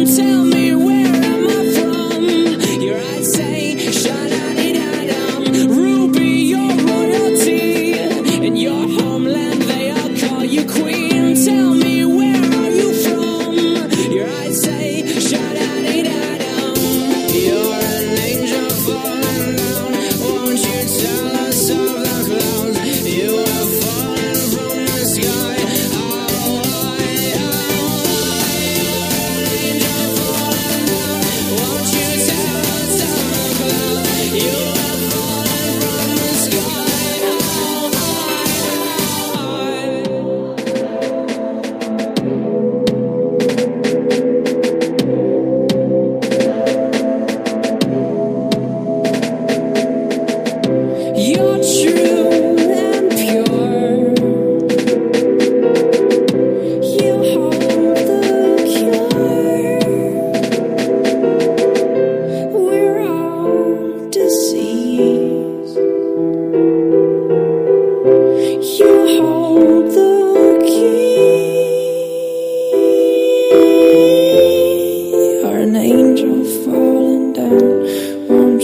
promised land.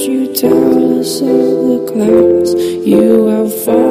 You tell us all the clues you have fallen